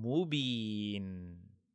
Mubin.